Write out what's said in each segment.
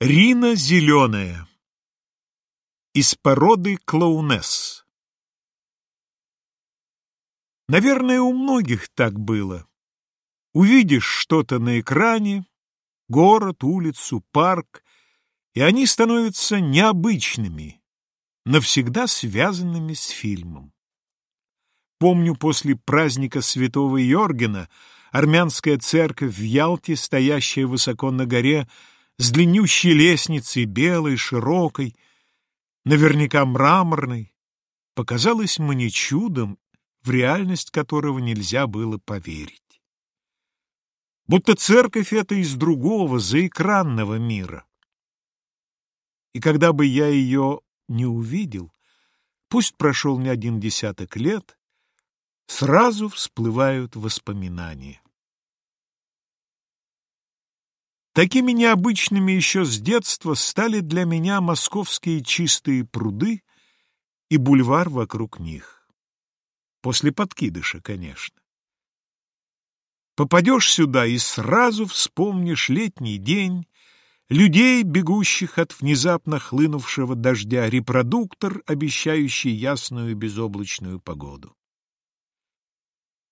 Рина зеленая Из породы клоунесс Наверное, у многих так было. Увидишь что-то на экране, город, улицу, парк, и они становятся необычными, навсегда связанными с фильмом. Помню, после праздника святого Йоргена армянская церковь в Ялте, стоящая высоко на горе, с длиннющей лестницей, белой, широкой, наверняка мраморной, показалась мне чудом, в реальность которого нельзя было поверить. Будто церковь это из другого, заэкранного мира. И когда бы я ее не увидел, пусть прошел не один десяток лет, сразу всплывают воспоминания. Такими необычными еще с детства стали для меня московские чистые пруды и бульвар вокруг них. После подкидыша, конечно. Попадешь сюда и сразу вспомнишь летний день, людей, бегущих от внезапно хлынувшего дождя, репродуктор, обещающий ясную безоблачную погоду.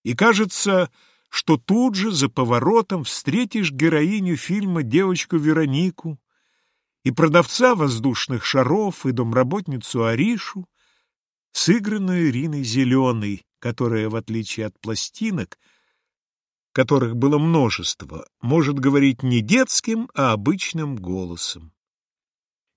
И кажется, что тут же за поворотом встретишь героиню фильма «Девочку Веронику» и продавца воздушных шаров, и домработницу Аришу, сыгранную Ириной Зеленой, которая, в отличие от пластинок, которых было множество, может говорить не детским, а обычным голосом.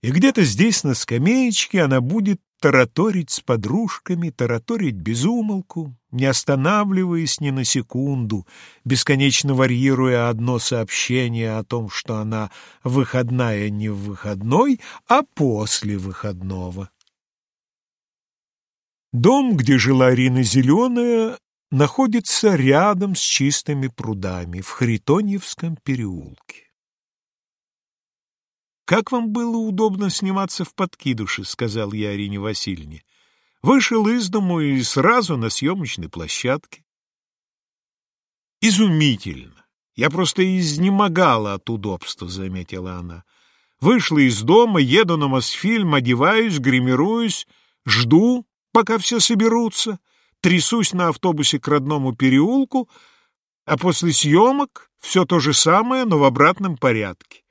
И где-то здесь, на скамеечке, она будет тараторить с подружками, тараторить без умолку, не останавливаясь ни на секунду, бесконечно варьируя одно сообщение о том, что она выходная не в выходной, а после выходного. Дом, где жила Рина Зеленая, находится рядом с чистыми прудами в Харитоньевском переулке. «Как вам было удобно сниматься в подкидуше?» — сказал я Арине Васильевне. Вышел из дому и сразу на съемочной площадке. «Изумительно! Я просто изнемогала от удобства», — заметила она. «Вышла из дома, еду на Мосфильм, одеваюсь, гримируюсь, жду, пока все соберутся, трясусь на автобусе к родному переулку, а после съемок все то же самое, но в обратном порядке.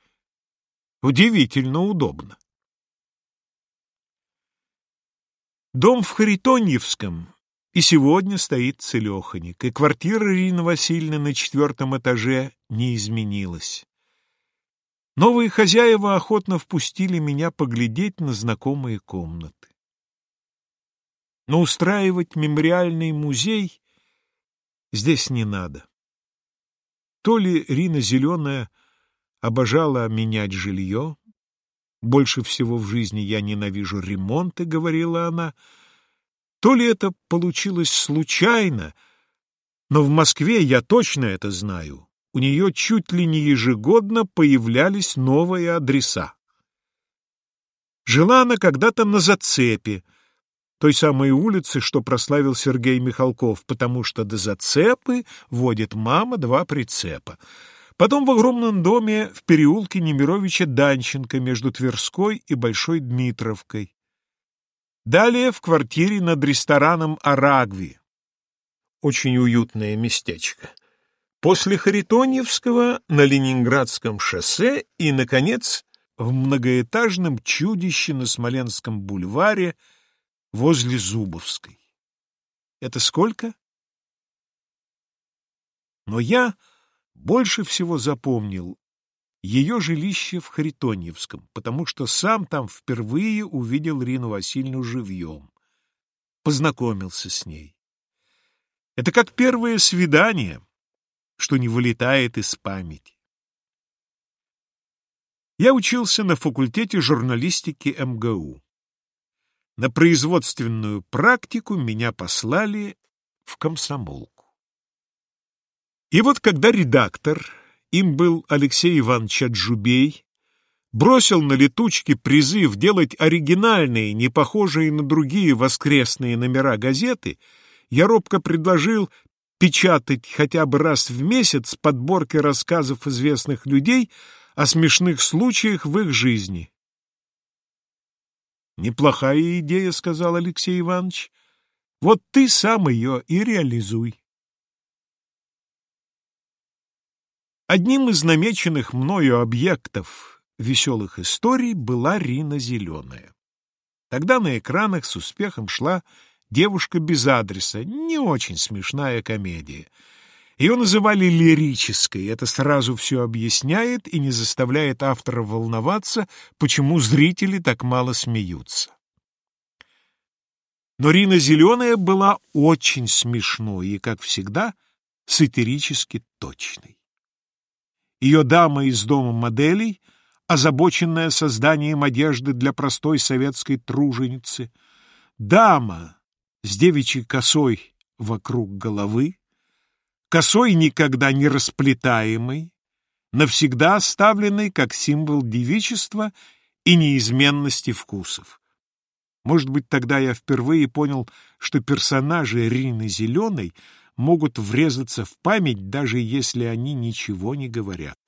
Удивительно удобно. Дом в Харитоньевском и сегодня стоит целеханик, и квартира Ирины Васильевны на четвертом этаже не изменилась. Новые хозяева охотно впустили меня поглядеть на знакомые комнаты. Но устраивать мемориальный музей здесь не надо. То ли Рина Зеленая обожала менять жилье. Больше всего в жизни я ненавижу ремонты, — говорила она. То ли это получилось случайно, но в Москве я точно это знаю. У нее чуть ли не ежегодно появлялись новые адреса. Жила она когда-то на зацепе, той самой улице, что прославил Сергей Михалков, потому что до зацепы водит мама два прицепа. Потом в огромном доме в переулке Немировича Данченко между Тверской и Большой Дмитровкой. Далее в квартире над рестораном «Арагви». Очень уютное местечко. После Харитоньевского на Ленинградском шоссе и, наконец, в многоэтажном чудище на Смоленском бульваре возле Зубовской. Это сколько? Но я больше всего запомнил ее жилище в Харитоньевском, потому что сам там впервые увидел Рину Васильевну живьем, познакомился с ней. Это как первое свидание, что не вылетает из памяти. Я учился на факультете журналистики МГУ. На производственную практику меня послали в комсомол. И вот когда редактор, им был Алексей Иванович Аджубей, бросил на летучки призыв делать оригинальные, не похожие на другие воскресные номера газеты, я робко предложил печатать хотя бы раз в месяц подборки рассказов известных людей, о смешных случаях в их жизни. «Неплохая идея», — сказал Алексей Иванович. «Вот ты сам ее и реализуй». Одним из намеченных мною объектов веселых историй была Рина Зеленая. Тогда на экранах с успехом шла «Девушка без адреса», не очень смешная комедия. Ее называли лирической, это сразу все объясняет и не заставляет автора волноваться, почему зрители так мало смеются. Но Рина Зеленая была очень смешной и, как всегда, сатирически точной. Ее дама из дома моделей, озабоченная созданием одежды для простой советской труженицы, дама с девичьей косой вокруг головы, косой никогда не расплетаемой, навсегда оставленной как символ девичества и неизменности вкусов. Может быть, тогда я впервые понял, что персонажи Рины Зеленой могут врезаться в память, даже если они ничего не говорят.